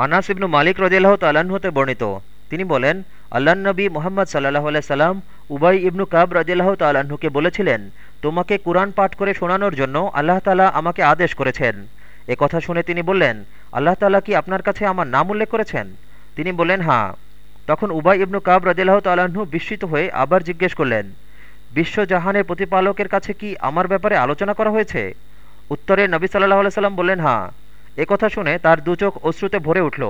আনাস ইবনু মালিক রদিল্লাহ তাল্লাহ্ন হতে বর্ণিত। তিনি বলেন আল্লাহ নবী মোহাম্মদ সাল্লাহ সাল্লাম উবাই ইবনু কাব রদিল্লাহ তাল্লাহ্নকে বলেছিলেন, তোমাকে কোরআন পাঠ করে শোনানোর জন্য আল্লাহ তালা আমাকে আদেশ করেছেন। এ কথা শুনে তিনি বললেন, আল্লাহ তালা কি আপনার কাছে আমার নাম উল্লেখ করেছেন? তিনি বললেন হাঁ তখন উবাই ইবনু কাব রদিল্লাহ তাল্লাহ্ন বিস্মিত হয়ে আবার জিজ্ঞেস করলেন বিশ্বজাহানের প্রতিপালকের কাছে কি আমার ব্যাপারে আলোচনা করা হয়েছে? উত্তরে নবী সাল্লাহ সাল্লাম বললেন হাঁ এ কথা শুনে তার দুচোখ অশ্রুতে ভরে উঠল।